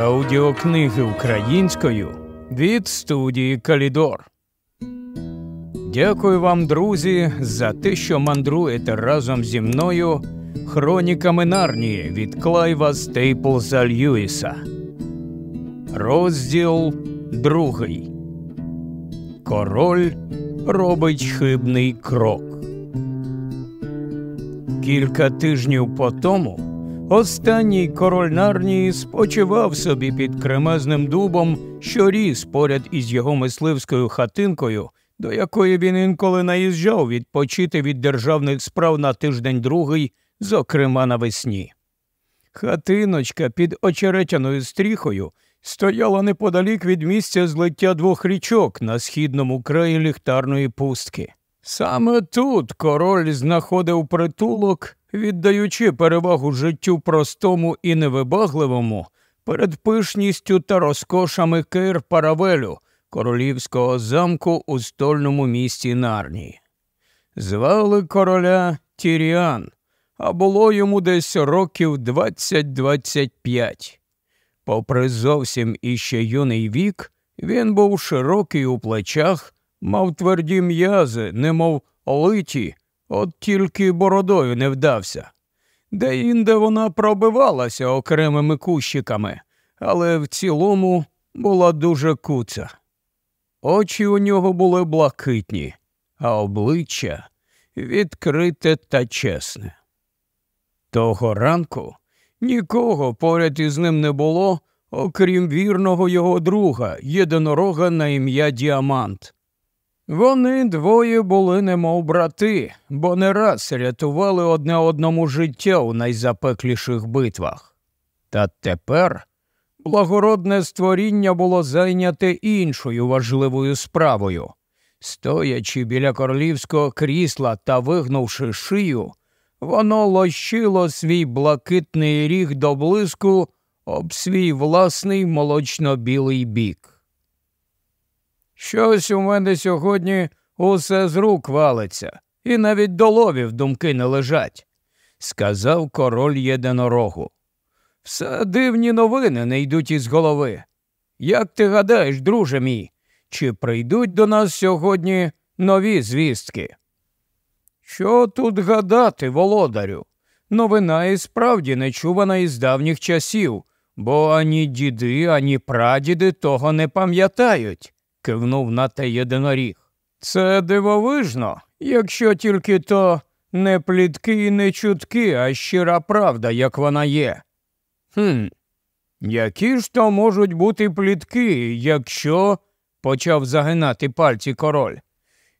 Аудіокниги українською від студії Калідор. Дякую вам, друзі, за те, що мандруєте разом зі мною хроніками Нарнії від Клайва Стейплза Льюіса. Розділ другий. Король робить хибний крок. Кілька тижнів по тому останній король Нарнії спочивав собі під кремезним дубом, що ріс поряд із його мисливською хатинкою, до якої він інколи наїжджав відпочити від державних справ на тиждень другий, зокрема навесні. Хатиночка під очеретяною стріхою стояла неподалік від місця злиття двох річок на східному краї ліхтарної пустки. Саме тут король знаходив притулок, віддаючи перевагу життю простому і невибагливому перед пишністю та розкошами Кейр Паравелю, королівського замку у стольному місті Нарнії. Звали короля Тіріан, а було йому десь років 20-25. Попри зовсім іще юний вік, він був широкий у плечах, мав тверді м'язи, немов литі, от тільки бородою не вдався. Де інде вона пробивалася окремими кущиками, але в цілому була дуже куца. Очі у нього були блакитні, а обличчя відкрите та чесне. Того ранку нікого поряд із ним не було, окрім вірного його друга, єдинорога на ім'я Діамант. Вони двоє були немов брати, бо не раз рятували одне одному життя у найзапекліших битвах. Та тепер благородне створіння було зайняте іншою важливою справою. Стоячи біля королівського крісла та вигнувши шию, воно лощило свій блакитний ріг до блиску об свій власний молочно-білий бік. Щось у мене сьогодні усе з рук валиться, і навіть до ловів думки не лежать, сказав король єдинорогу. Все дивні новини не йдуть із голови. Як ти гадаєш, друже мій, чи прийдуть до нас сьогодні нові звістки? Що тут гадати, володарю? Новина і справді не чувана із давніх часів, бо ані діди, ані прадіди того не пам'ятають кивнув на те єдиноріг. Це дивовижно, якщо тільки то не плітки і не чутки, а щира правда, як вона є. Хм, які ж то можуть бути плітки, якщо. почав загинати пальці король.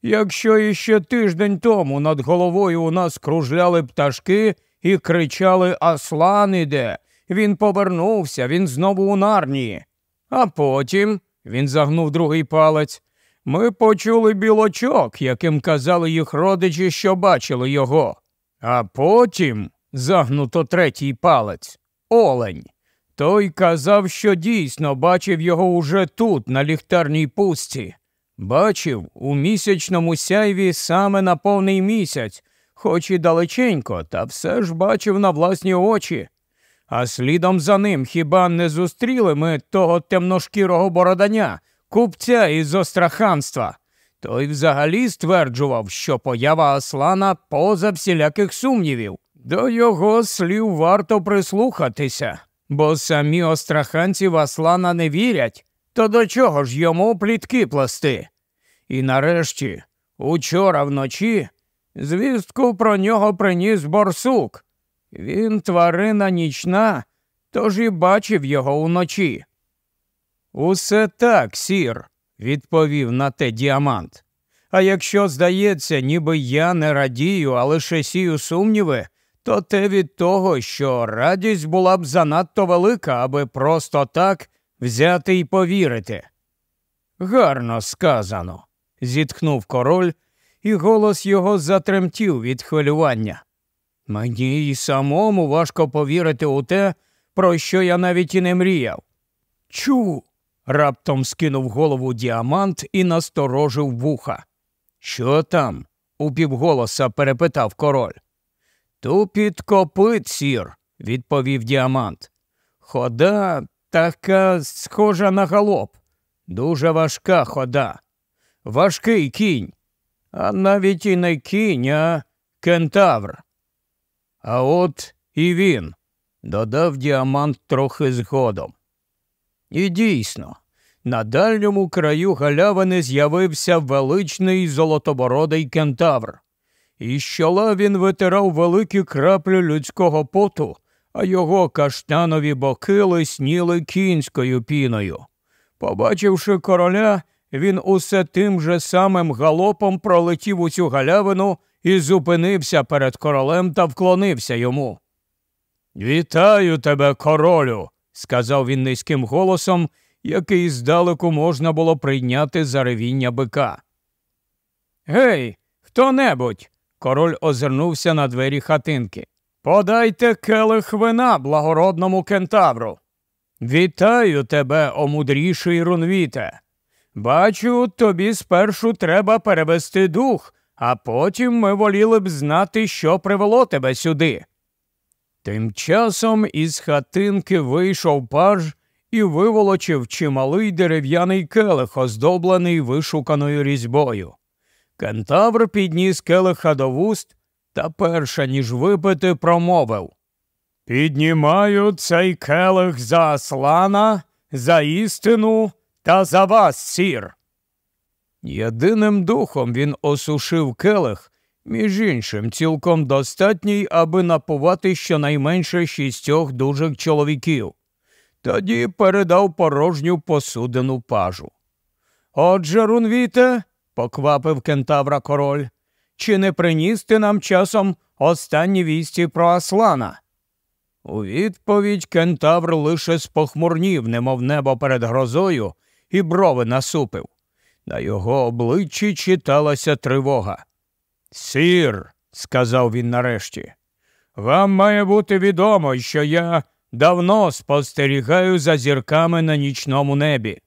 Якщо іще тиждень тому над головою у нас кружляли пташки і кричали Аслан іде, він повернувся, він знову у нарнії. А потім він загнув другий палець. Ми почули білочок, яким казали їх родичі, що бачили його. А потім загнуто третій палець олень. Той казав, що дійсно бачив його уже тут, на ліхтарній пустці. Бачив у місячному сяйві саме на повний місяць, хоч і далеченько, та все ж бачив на власні очі. А слідом за ним хіба не зустріли ми того темношкірого бороданя, купця із остраханства? Той взагалі стверджував, що поява Аслана поза всіляких сумнівів. До його слів варто прислухатися, бо самі остраханці в Аслана не вірять, то до чого ж йому плітки пласти? І нарешті, учора вночі, звістку про нього приніс борсук. Він тварина нічна, тож і бачив його уночі. Усе так, сір, відповів на те діамант. А якщо здається, ніби я не радію, а лише сію сумніви, то те від того, що радість була б занадто велика, аби просто так взяти і повірити. Гарно сказано, зітхнув король, і голос його затремтів від хвилювання. Мені й самому важко повірити у те, про що я навіть і не мріяв. Чу. раптом скинув голову діамант і насторожив вуха. Що там? упівголоса перепитав король. Тупіт копит, сір, відповів діамант. Хода така схожа на галоп. Дуже важка хода. Важкий кінь. А навіть і не кінь, а кентавр. А от і він, додав діамант трохи згодом. І дійсно, на дальньому краю галявини з'явився величний золотобородий кентавр. І щола він витирав великі краплі людського поту, а його каштанові боки лисніли кінською піною. Побачивши короля, він усе тим же самим галопом пролетів у цю галявину і зупинився перед королем та вклонився йому. Вітаю тебе, королю, сказав він низьким голосом, який здалеку можна було прийняти за ревіння бика. Гей, хто небудь. Король озирнувся на двері хатинки. Подайте келих вина благородному кентавру. Вітаю тебе, о мудріший рунвіте. Бачу, тобі спершу треба перевести дух, а потім ми воліли б знати, що привело тебе сюди. Тим часом із хатинки вийшов паж і виволочив чималий дерев'яний келих, оздоблений вишуканою різьбою. Кентавр підніс келиха до вуст та, перша ніж випити, промовив Піднімаю цей келих за Аслана, за істину та за вас, сір. Єдиним духом він осушив келих, між іншим, цілком достатній, аби напувати щонайменше шістьох дужих чоловіків. Тоді передав порожню посудину пажу. Отже, Рунвіте, поквапив кентавра король, чи не приніс ти нам часом останні вісті про Аслана? У відповідь кентавр лише спохмурнів, немов небо перед грозою, і брови насупив. На його обличчі читалася тривога. Сір, сказав він нарешті, вам має бути відомо, що я давно спостерігаю за зірками на нічному небі.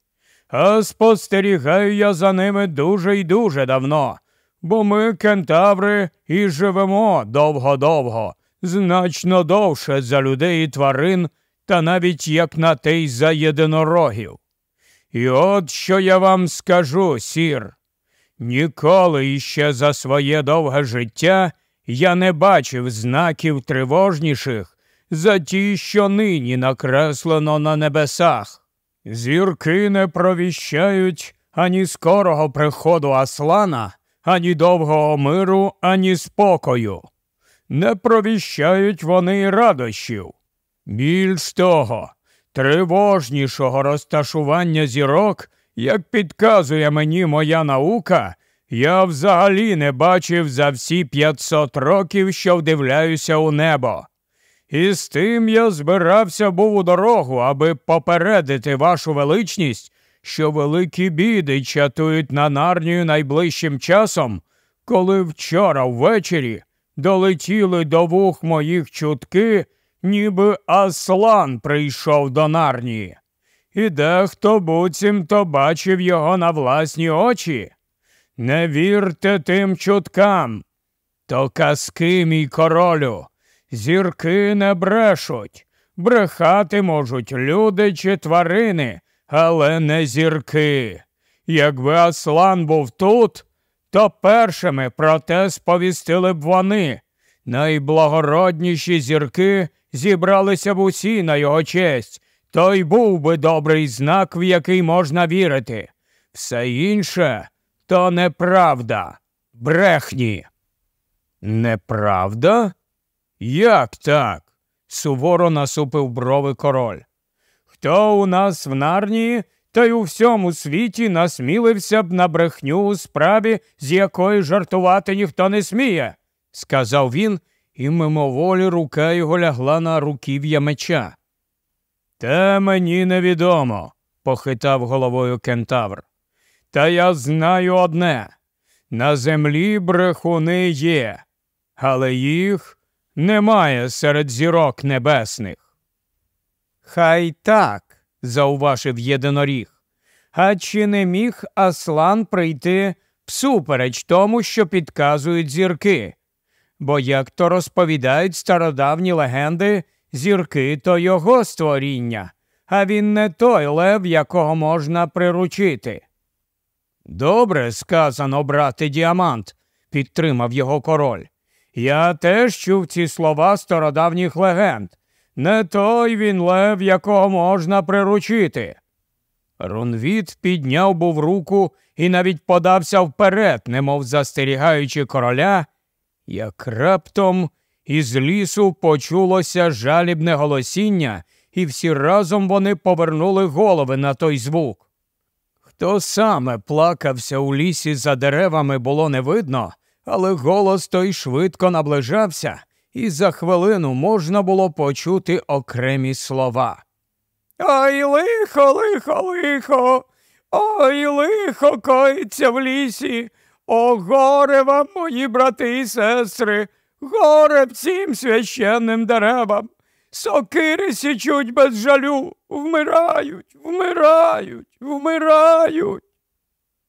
А спостерігаю я за ними дуже й дуже давно, бо ми, кентаври, і живемо довго-довго, значно довше за людей і тварин, та навіть як на те й за єдинорогів. І от що я вам скажу, сір. Ніколи іще за своє довге життя я не бачив знаків тривожніших за ті, що нині накреслено на небесах. Зірки не провіщають ані скорого приходу Аслана, ані довгого миру, ані спокою. Не провіщають вони радощів. Більш того, тривожнішого розташування зірок, як підказує мені моя наука, я взагалі не бачив за всі 500 років, що вдивляюся у небо. І з тим я збирався був у дорогу, аби попередити вашу величність, що великі біди чатують на нарнію найближчим часом, коли вчора ввечері долетіли до вух моїх чутки, ніби Аслан прийшов до нарнії. І дехто буцімто бачив його на власні очі. Не вірте тим чуткам. То казки, мій королю. Зірки не брешуть, брехати можуть люди чи тварини, але не зірки. Якби Аслан був тут, то першими про те сповістили б вони. Найблагородніші зірки зібралися б усі на його честь, то й був би добрий знак, в який можна вірити. Все інше то неправда, брехні. Неправда? Як так? суворо насупив брови король. Хто у нас в нарнії, та й у всьому світі насмілився б на брехню у справі, з якої жартувати ніхто не сміє, сказав він, і мимоволі рука його лягла на руків'я меча. Те мені невідомо, похитав головою кентавр. Та я знаю одне на землі брехуни є, але їх немає серед зірок небесних. Хай так, зауважив єдиноріг. А чи не міг Аслан прийти всупереч тому, що підказують зірки? Бо, як то розповідають стародавні легенди, зірки то його створіння, а він не той лев, якого можна приручити. Добре сказано, брате діамант, підтримав його король. Я теж чув ці слова стародавніх легенд. Не той він лев, якого можна приручити. Рунвіт підняв був руку і навіть подався вперед, немов застерігаючи короля, як раптом із лісу почулося жалібне голосіння, і всі разом вони повернули голови на той звук. Хто саме плакався у лісі за деревами, було не видно, але голос той швидко наближався, і за хвилину можна було почути окремі слова. Ой, лихо, лихо, лихо, ой, лихо коїться в лісі. О, горе вам, мої брати і сестри, горе всім священним деревам. Сокири січуть без жалю, вмирають, вмирають, вмирають.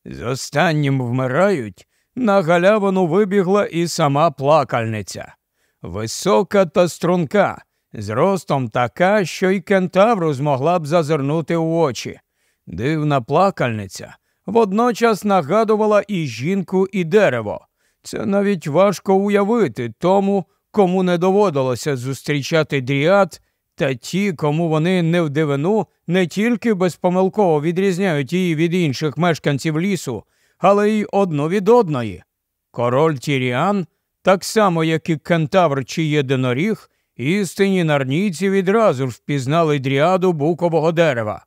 З останнім вмирають на галявину вибігла і сама плакальниця. Висока та струнка, зростом така, що й кентавру змогла б зазирнути у очі. Дивна плакальниця водночас нагадувала і жінку, і дерево. Це навіть важко уявити тому, кому не доводилося зустрічати дріад, та ті, кому вони не в дивину, не тільки безпомилково відрізняють її від інших мешканців лісу, але й одну від одної. Король Тіріан, так само як і кентавр чи єдиноріг, істинні нарнійці відразу ж впізнали дріаду букового дерева.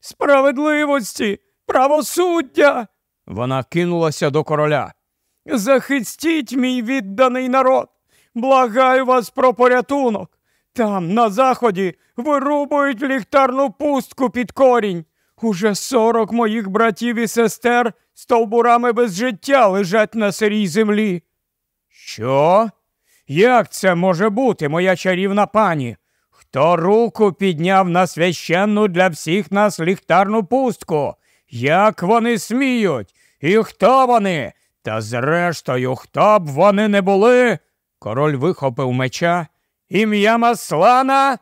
Справедливості, правосуддя. Вона кинулася до короля. Захистіть мій відданий народ. Благаю вас про порятунок. Там, на заході, вирубують ліхтарну пустку під корінь. Уже сорок моїх братів і сестер стовбурами без життя лежать на сирій землі. Що? Як це може бути, моя чарівна пані? Хто руку підняв на священну для всіх нас ліхтарну пустку? Як вони сміють? І хто вони? Та зрештою, хто б вони не були? Король вихопив меча. Ім'я Маслана.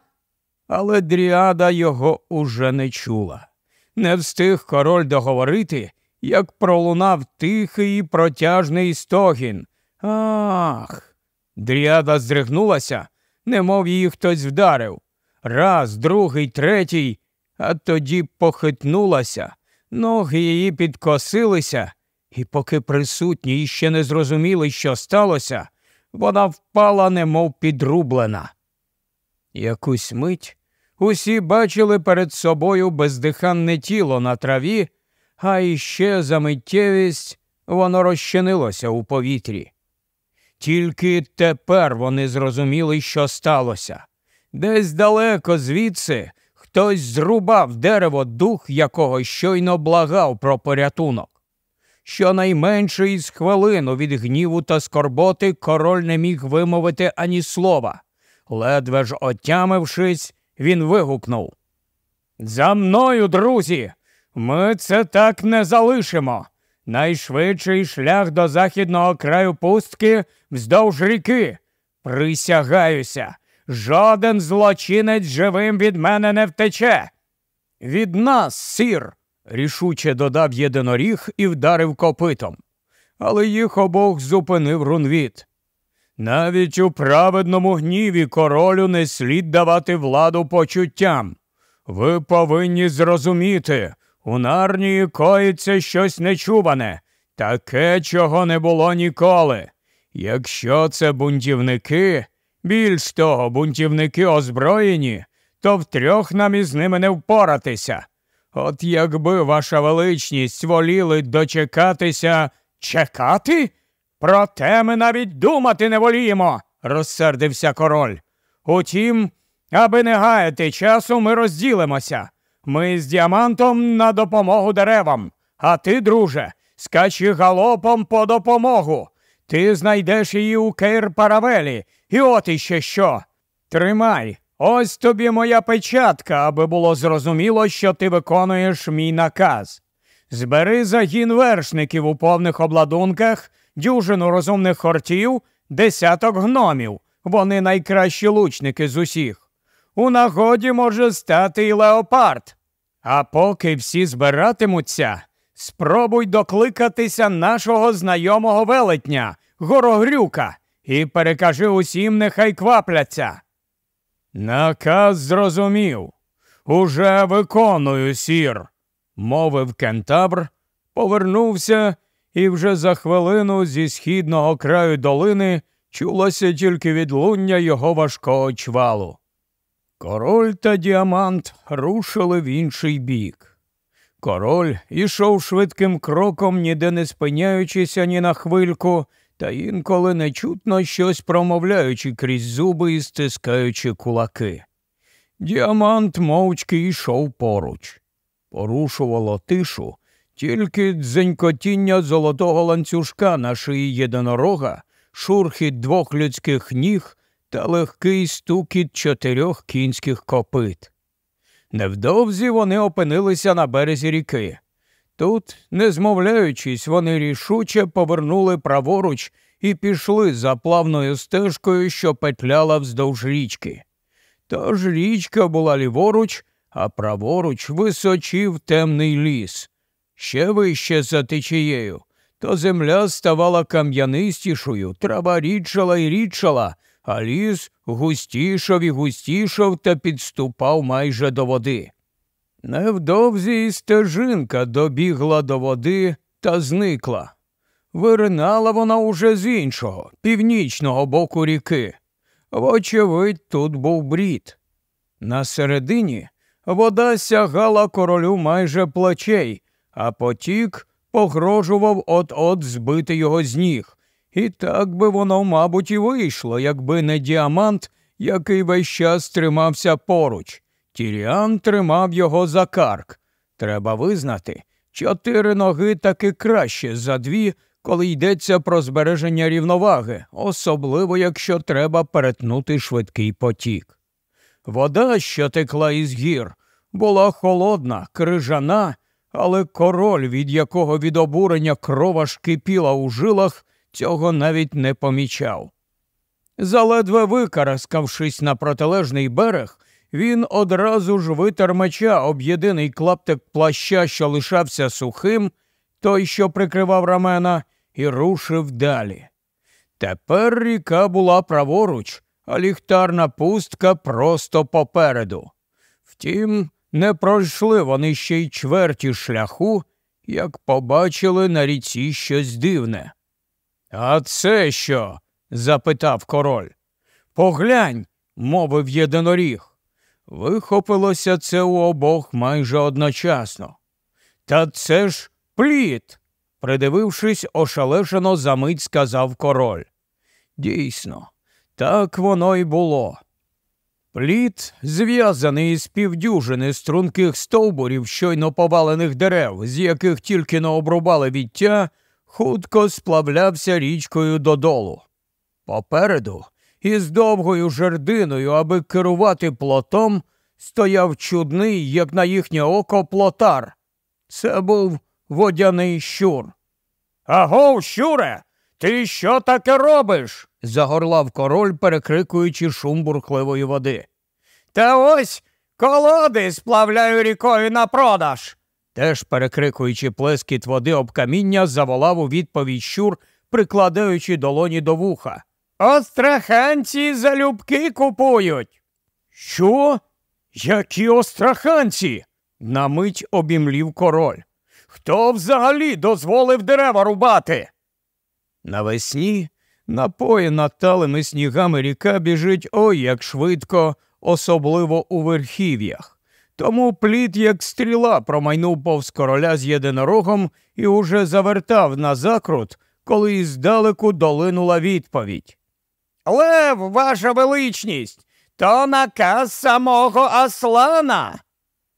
Але дріада його уже не чула. Не встиг король договорити, як пролунав тихий і протяжний стогін. Ах. Дріада здригнулася, немов її хтось вдарив. Раз, другий, третій, а тоді похитнулася, ноги її підкосилися, і поки присутні іще не зрозуміли, що сталося, вона впала, немов підрублена. Якусь мить усі бачили перед собою бездиханне тіло на траві, а іще за миттєвість воно розчинилося у повітрі. Тільки тепер вони зрозуміли, що сталося. Десь далеко звідси хтось зрубав дерево, дух якого щойно благав про порятунок. Щонайменше із хвилину від гніву та скорботи король не міг вимовити ані слова. Ледве ж отямившись, він вигукнув За мною, друзі, ми це так не залишимо. Найшвидший шлях до західного краю пустки вздовж ріки. Присягаюся, жоден злочинець живим від мене не втече. Від нас, сір, рішуче додав єдиноріг і вдарив копитом. Але їх обох зупинив рунвіт. Навіть у праведному гніві королю не слід давати владу почуттям. Ви повинні зрозуміти, у нарнії коїться щось нечуване, таке, чого не було ніколи. Якщо це бунтівники, більш того, бунтівники озброєні, то втрьох нам із ними не впоратися. От якби ваша величність воліли дочекатися чекати? Про те ми навіть думати не воліємо, розсердився король. Утім, аби не гаяти часу, ми розділимося. Ми з діамантом на допомогу деревам, а ти, друже, скачи галопом по допомогу. Ти знайдеш її у Кейр Паравелі, і от іще що. Тримай, ось тобі моя печатка, аби було зрозуміло, що ти виконуєш мій наказ. Збери загін вершників у повних обладунках, дюжину розумних хортів, десяток гномів. Вони найкращі лучники з усіх. у нагоді може стати і леопард. А поки всі збиратимуться, спробуй докликатися нашого знайомого велетня, горогрюка, і перекажи усім, нехай квапляться. Наказ зрозумів. Уже виконую, сір, мовив кентабр, повернувся, і вже за хвилину зі східного краю долини чулося тільки відлуння його важкого чвалу. Король та діамант рушили в інший бік. Король ішов швидким кроком, ніде не спиняючися ні на хвильку, та інколи нечутно щось промовляючи крізь зуби і стискаючи кулаки. Діамант мовчки йшов поруч. Порушувало тишу тільки дзенькотіння золотого ланцюжка на шиї єдинорога, шурхіт двох людських ніг та легкий стукіт чотирьох кінських копит. Невдовзі вони опинилися на березі ріки. Тут, не змовляючись, вони рішуче повернули праворуч і пішли за плавною стежкою, що петляла вздовж річки. Тож річка була ліворуч, а праворуч височив темний ліс. Ще вище за течією, то земля ставала кам'янистішою, трава рідшала і рідшала, а ліс густішав і густішав та підступав майже до води. Невдовзі і стежинка добігла до води та зникла. Виринала вона уже з іншого, північного боку ріки. Вочевидь, тут був брід. На середині вода сягала королю майже плечей, а потік погрожував от-от збити його з ніг. І так би воно, мабуть, і вийшло, якби не діамант, який весь час тримався поруч. Тіріан тримав його за карк. Треба визнати, чотири ноги таки краще за дві, коли йдеться про збереження рівноваги, особливо якщо треба перетнути швидкий потік. Вода, що текла із гір, була холодна, крижана, але король, від якого від обурення крова ж кипіла у жилах, цього навіть не помічав. Заледве викараскавшись на протилежний берег, він одразу ж витер меча об єдиний клаптик плаща, що лишався сухим, той, що прикривав рамена, і рушив далі. Тепер ріка була праворуч, а ліхтарна пустка просто попереду. Втім, не пройшли вони ще й чверті шляху, як побачили на ріці щось дивне. А це що? запитав король. Поглянь, мовив єдиноріг. Вихопилося це у обох майже одночасно. Та це ж плід. Придивившись, ошалешено замить сказав король. Дійсно, так воно й було. Плід, зв'язаний із півдюжини струнких стовбурів щойно повалених дерев, з яких тільки не обрубали віття, хутко сплавлявся річкою додолу. Попереду, із довгою жердиною, аби керувати плотом, стояв чудний, як на їхнє око, плотар. Це був водяний щур. Аго, щуре, ти що таке робиш? загорлав король, перекрикуючи шум бурхливої води. Та ось колоди сплавляю рікою на продаж. Теж, перекрикуючи плескіт води об каміння, заволав у відповідь щур, прикладаючи долоні до вуха. Остраханці залюбки купують. Що? Які остраханці? На мить обімлів король. Хто взагалі дозволив дерева рубати? Навесні, напоєна талими снігами ріка біжить ой як швидко, особливо у верхів'ях. Тому плід, як стріла, промайнув повз короля з єдинорогом і уже завертав на закрут, коли іздалеку долинула відповідь. Лев, ваша величність, то наказ самого Аслана.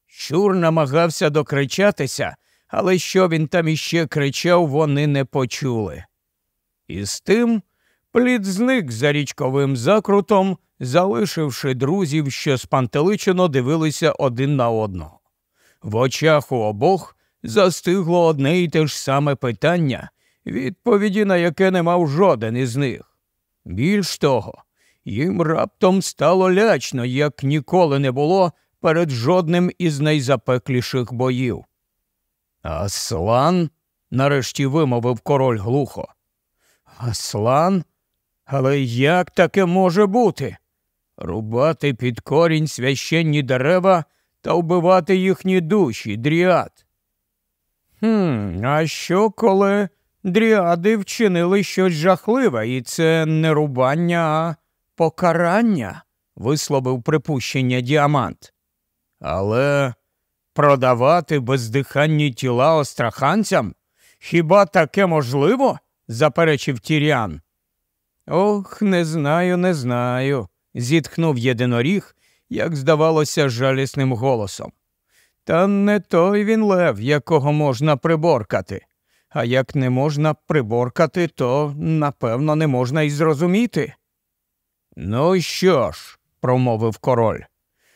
Щур намагався докричатися, але що він там іще кричав, вони не почули. І з тим плід зник за річковим закрутом, залишивши друзів, що спантеличено дивилися один на одного. В очах у обох застигло одне і те ж саме питання, відповіді на яке не мав жоден із них. Більш того, Їм раптом стало лячно, як ніколи не було перед жодним із найзапекліших боїв. Аслан? нарешті вимовив король глухо. Аслан? Але як таке може бути? Рубати під корінь священні дерева та вбивати їхні душі, дріад. «Хм, А що, коли дріади вчинили щось жахливе, і це не рубання, а покарання? висловив припущення діамант. Але продавати бездиханні тіла остраханцям? Хіба таке можливо? заперечив Тіріан. Ох, не знаю, не знаю, зітхнув єдиноріг, як здавалося, жалісним голосом. Та не той він лев, якого можна приборкати. А як не можна приборкати, то напевно не можна й зрозуміти. Ну що ж, промовив король,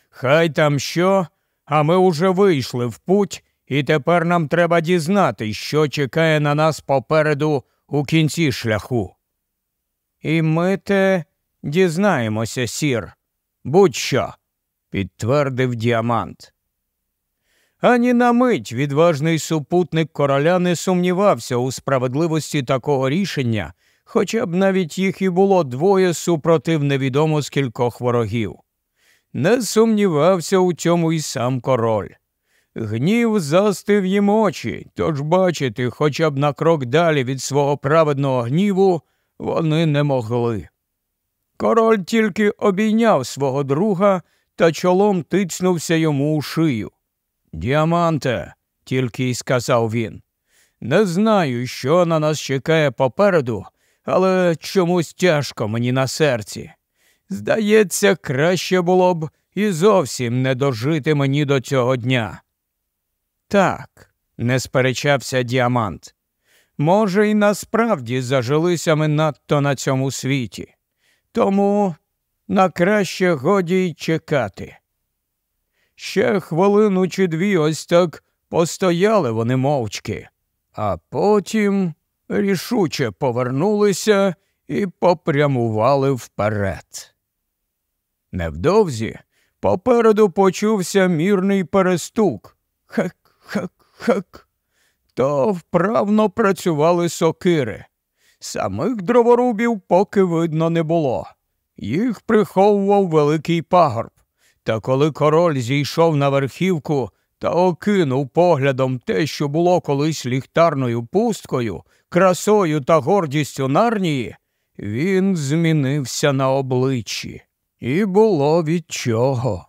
хай там що, а ми уже вийшли в путь, і тепер нам треба дізнати, що чекає на нас попереду у кінці шляху. І ми те дізнаємося, сір, будь-що, підтвердив діамант. Ані на мить відважний супутник короля не сумнівався у справедливості такого рішення, хоча б навіть їх і було двоє супротив невідомо скількох ворогів. Не сумнівався у цьому і сам король. Гнів застив їм очі, тож бачити хоча б на крок далі від свого праведного гніву вони не могли. Король тільки обійняв свого друга та чолом тицнувся йому у шию. Діаманте, тільки й сказав він. Не знаю, що на нас чекає попереду, але чомусь тяжко мені на серці. Здається, краще було б і зовсім не дожити мені до цього дня. Так, не сперечався діамант. Може, і насправді зажилися ми надто на цьому світі, тому на краще годі й чекати. Ще хвилину чи дві ось так постояли вони мовчки, а потім рішуче повернулися і попрямували вперед. Невдовзі попереду почувся мірний перестук. Хак, хак, хак. То вправно працювали сокири. Самих дроворубів поки видно не було. Їх приховував великий пагорб. Та коли король зійшов на верхівку та окинув поглядом те, що було колись ліхтарною пусткою, красою та гордістю нарнії, він змінився на обличчі. І було від чого.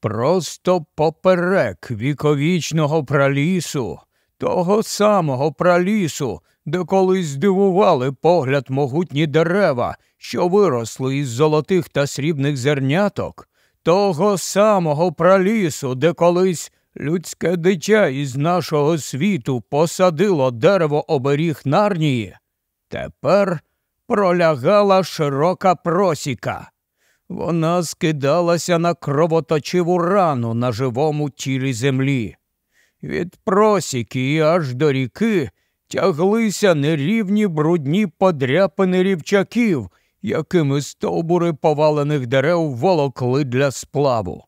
Просто поперек віковічного пралісу, того самого пралісу, де колись здивували погляд могутні дерева, що виросли із золотих та срібних зерняток, того самого пралісу, де колись людське дитя із нашого світу посадило дерево оберіг нарнії, тепер пролягала широка просіка. Вона скидалася на кровоточиву рану на живому тілі землі. Від просіки і аж до ріки тяглися нерівні брудні подряпини рівчаків, якими стовбури повалених дерев волокли для сплаву.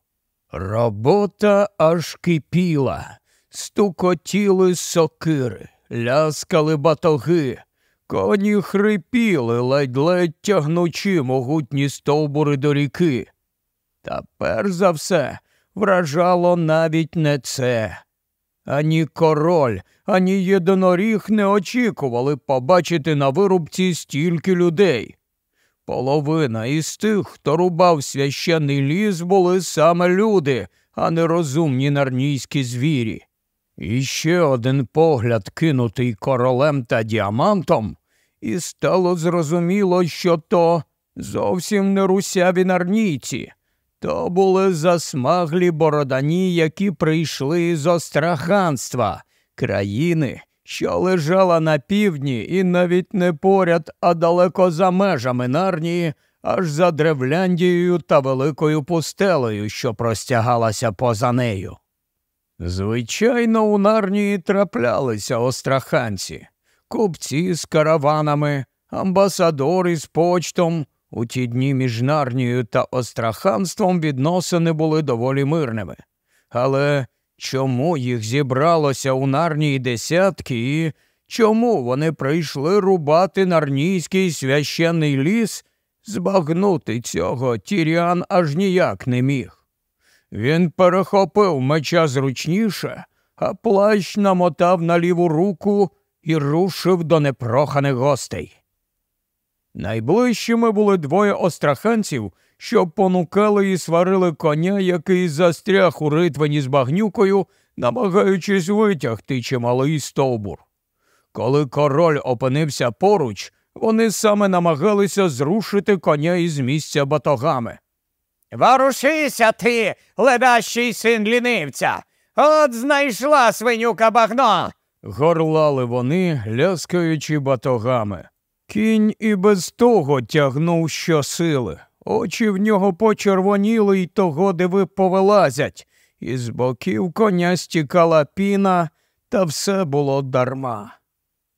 Робота аж кипіла, стукотіли сокири, ляскали батоги, коні хрипіли, ледь-ледь тягнучи могутні стовбури до ріки. Та перш за все вражало навіть не це. Ані король, ані єдиноріг не очікували побачити на вирубці стільки людей. Половина із тих, хто рубав священний ліс, були саме люди, а не розумні нарнійські звірі. І ще один погляд, кинутий королем та діамантом, і стало зрозуміло, що то зовсім не русяві нарнійці, то були засмаглі бородані, які прийшли з остраханства, країни, що лежала на півдні і навіть не поряд, а далеко за межами Нарнії, аж за Древляндією та великою пустелею, що простягалася поза нею. Звичайно, у Нарнії траплялися остраханці, купці з караванами, амбасадори з почтом, У ті дні між Нарнією та Остраханством відносини були доволі мирними. Але чому їх зібралося у Нарнії десятки і чому вони прийшли рубати нарнійський священний ліс, збагнути цього Тіріан аж ніяк не міг. Він перехопив меча зручніше, а плащ намотав на ліву руку і рушив до непроханих гостей. Найближчими були двоє остраханців, що понукали і сварили коня, який застряг у ритвені з багнюкою, намагаючись витягти чималий стовбур. Коли король опинився поруч, вони саме намагалися зрушити коня із місця батогами. Ворушися ти, ледащий син лінивця. От знайшла свинюка багно. Горлали вони, ляскаючи батогами. Кінь і без того тягнув щосили. Очі в нього почервоніли й того, диви повилазять, із боків коня стікала піна, та все було дарма.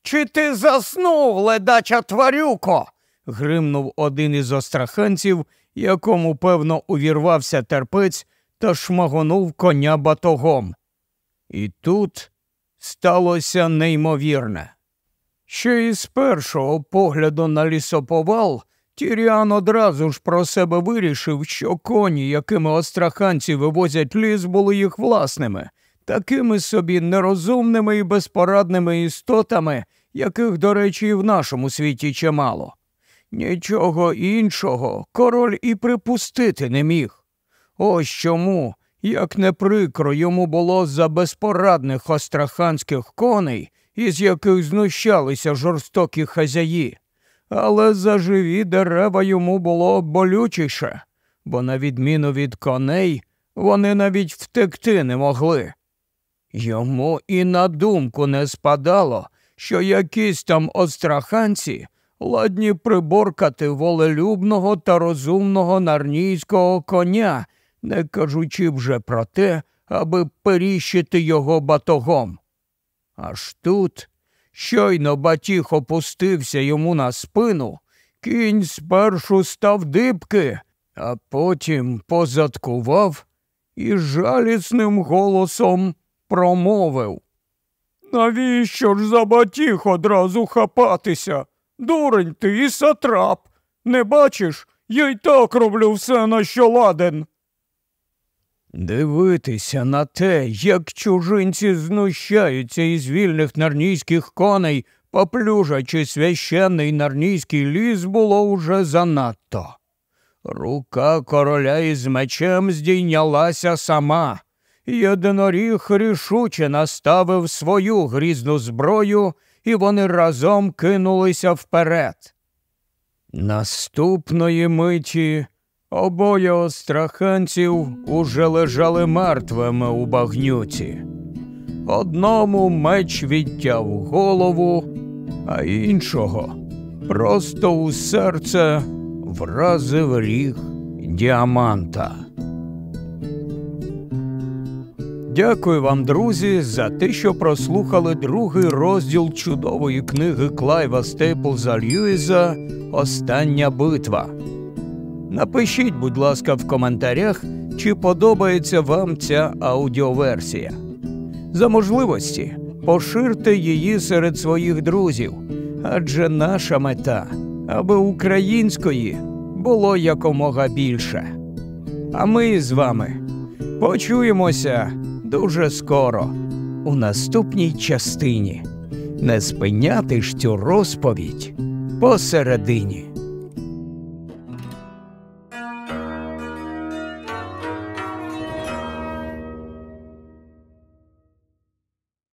Чи ти заснув, ледача тварюко? гримнув один із остраханців, якому, певно, увірвався терпець та шмагонув коня батогом. І тут сталося неймовірне. Ще із першого погляду на лісоповал Тіріан одразу ж про себе вирішив, що коні, якими остраханці вивозять ліс, були їх власними, такими собі нерозумними і безпорадними істотами, яких, до речі, і в нашому світі чимало. Нічого іншого король і припустити не міг. Ось чому, як не прикро йому було за безпорадних остраханських коней, із яких знущалися жорстокі хазяї, але за живі дерева йому було болючіше, бо, на відміну від коней, вони навіть втекти не могли. Йому і на думку не спадало, що якісь там остраханці ладні приборкати волелюбного та розумного нарнійського коня, не кажучи вже про те, аби періщити його батогом. Аж тут щойно батіг опустився йому на спину, кінь спершу став дибки, а потім позадкував і жалісним голосом промовив. Навіщо ж за батіг одразу хапатися? Дурень ти і сатрап. Не бачиш, я й так роблю все, на що ладен. Дивитися на те, як чужинці знущаються із вільних нарнійських коней, поплюжачи священний нарнійський ліс, було уже занадто. Рука короля із мечем здійнялася сама. Єдиноріг рішуче наставив свою грізну зброю, і вони разом кинулися вперед. Наступної миті обоє остраханців уже лежали мертвими у багнюці. Одному меч відтяв голову, а іншого просто у серце вразив ріг діаманта. Дякую вам, друзі, за те, що прослухали другий розділ чудової книги Клайва Стейплза Льюіза Остання битва. Напишіть, будь ласка, в коментарях, чи подобається вам ця аудіоверсія. За можливості поширте її серед своїх друзів, адже наша мета, аби української було якомога більше. А ми з вами почуємося дуже скоро, у наступній частині. Не спиняти ж цю розповідь посередині.